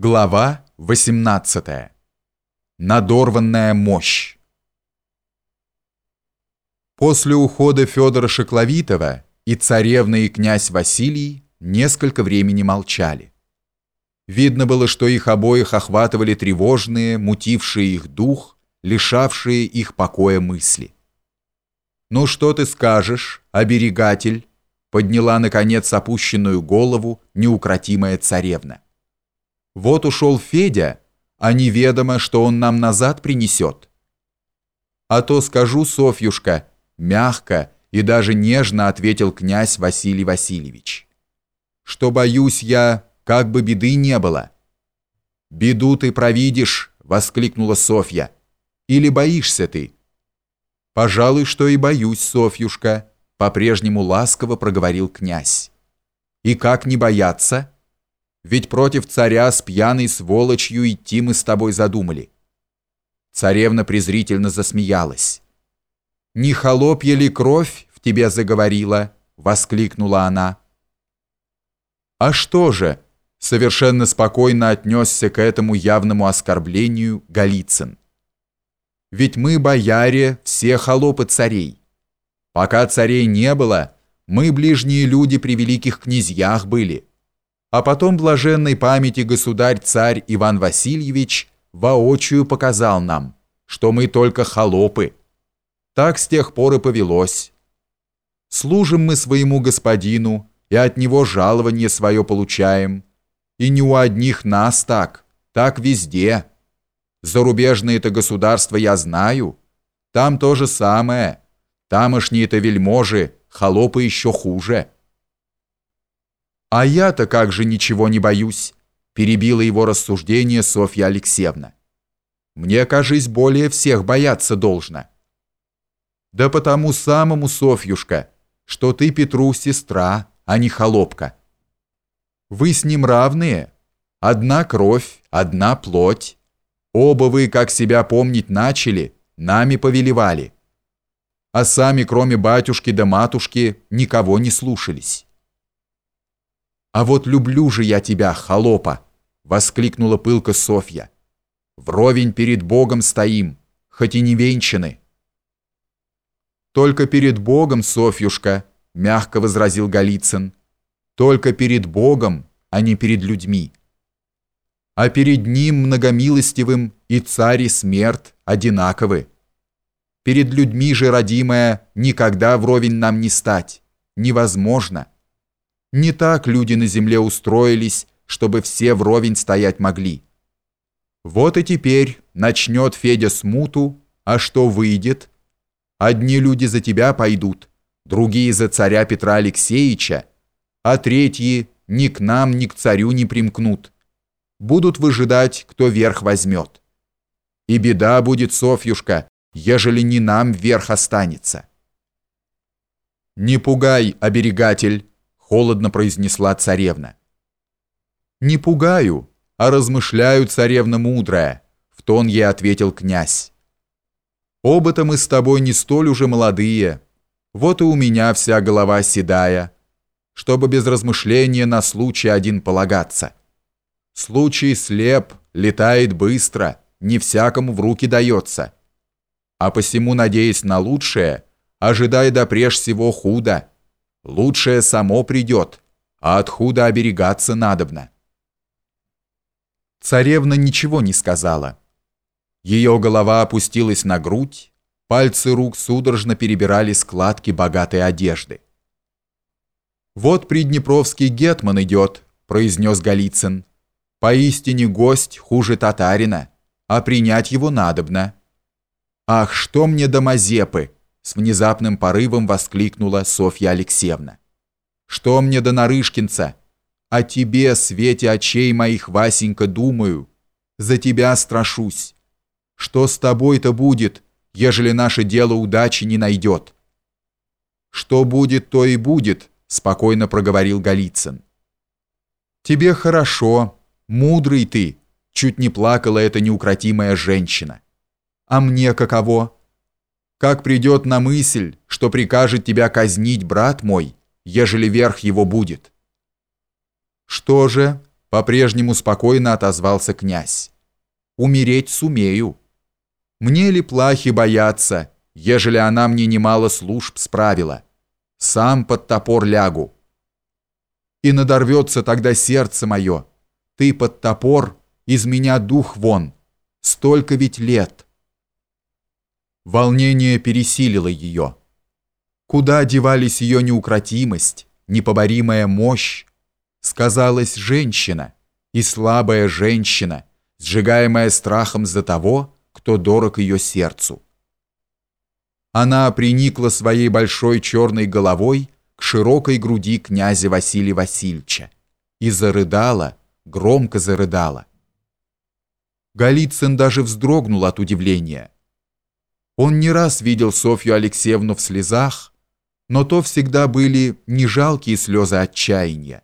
Глава 18. Надорванная мощь. После ухода Федора Шекловитова и царевна и князь Василий несколько времени молчали. Видно было, что их обоих охватывали тревожные, мутившие их дух, лишавшие их покоя мысли. «Ну что ты скажешь, оберегатель?» подняла, наконец, опущенную голову неукротимая царевна. Вот ушел Федя, а неведомо, что он нам назад принесет. А то скажу, Софьюшка, мягко и даже нежно ответил князь Василий Васильевич, что боюсь я, как бы беды не было. Беду ты провидишь, воскликнула Софья. Или боишься ты? Пожалуй, что и боюсь, Софьюшка, по-прежнему ласково проговорил князь. И как не бояться? Ведь против царя с пьяной сволочью идти мы с тобой задумали. Царевна презрительно засмеялась. «Не холопья ли кровь в тебе заговорила?» — воскликнула она. «А что же?» — совершенно спокойно отнесся к этому явному оскорблению Голицын. «Ведь мы, бояре, все холопы царей. Пока царей не было, мы, ближние люди, при великих князьях были а потом блаженной памяти государь-царь Иван Васильевич воочию показал нам, что мы только холопы. Так с тех пор и повелось. Служим мы своему господину, и от него жалование свое получаем. И не у одних нас так, так везде. Зарубежные-то государства я знаю. Там то же самое. Тамошние-то вельможи, холопы еще хуже». «А я-то как же ничего не боюсь», – перебила его рассуждение Софья Алексеевна. «Мне, кажись, более всех бояться должно». «Да потому самому, Софьюшка, что ты Петру сестра, а не холопка. Вы с ним равные, одна кровь, одна плоть. Оба вы, как себя помнить начали, нами повелевали. А сами, кроме батюшки да матушки, никого не слушались». «А вот люблю же я тебя, холопа!» — воскликнула пылко Софья. «Вровень перед Богом стоим, хоть и не венчаны». «Только перед Богом, Софьюшка!» — мягко возразил Голицын. «Только перед Богом, а не перед людьми. А перед Ним многомилостивым и царь и смерть одинаковы. Перед людьми же, родимая, никогда вровень нам не стать. Невозможно». Не так люди на земле устроились, чтобы все вровень стоять могли. Вот и теперь начнет Федя смуту, а что выйдет? Одни люди за тебя пойдут, другие за царя Петра Алексеевича, а третьи ни к нам, ни к царю не примкнут. Будут выжидать, кто верх возьмет. И беда будет, Софьюшка, ежели не нам верх останется. Не пугай, оберегатель, холодно произнесла царевна. «Не пугаю, а размышляю, царевна мудрая», в тон ей ответил князь. «Оба-то мы с тобой не столь уже молодые, вот и у меня вся голова седая, чтобы без размышления на случай один полагаться. Случай слеп, летает быстро, не всякому в руки дается. А посему, надеясь на лучшее, ожидай до преж всего худо, Лучшее само придет, а от худа оберегаться надобно. Царевна ничего не сказала. Ее голова опустилась на грудь, пальцы рук судорожно перебирали складки богатой одежды. «Вот приднепровский гетман идет», — произнес Голицын. «Поистине гость хуже татарина, а принять его надобно». «Ах, что мне до Мазепы!» С внезапным порывом воскликнула Софья Алексеевна. «Что мне до Нарышкинца? О тебе, свете очей моих, Васенька, думаю. За тебя страшусь. Что с тобой-то будет, ежели наше дело удачи не найдет?» «Что будет, то и будет», — спокойно проговорил Голицын. «Тебе хорошо, мудрый ты», — чуть не плакала эта неукротимая женщина. «А мне каково?» Как придет на мысль, что прикажет тебя казнить брат мой, ежели верх его будет. Что же, По-прежнему спокойно отозвался князь. Умереть сумею. Мне ли плахи бояться, ежели она мне немало служб справила? Сам под топор лягу. И надорвется тогда сердце мое. Ты под топор, из меня дух вон. Столько ведь лет. Волнение пересилило ее. Куда девались ее неукротимость, непоборимая мощь? Сказалась женщина, и слабая женщина, сжигаемая страхом за того, кто дорог ее сердцу. Она приникла своей большой черной головой к широкой груди князя Василия Васильевича и зарыдала, громко зарыдала. Голицын даже вздрогнул от удивления – он не раз видел Софью Алексеевну в слезах, но то всегда были не жалкие слезы отчаяния,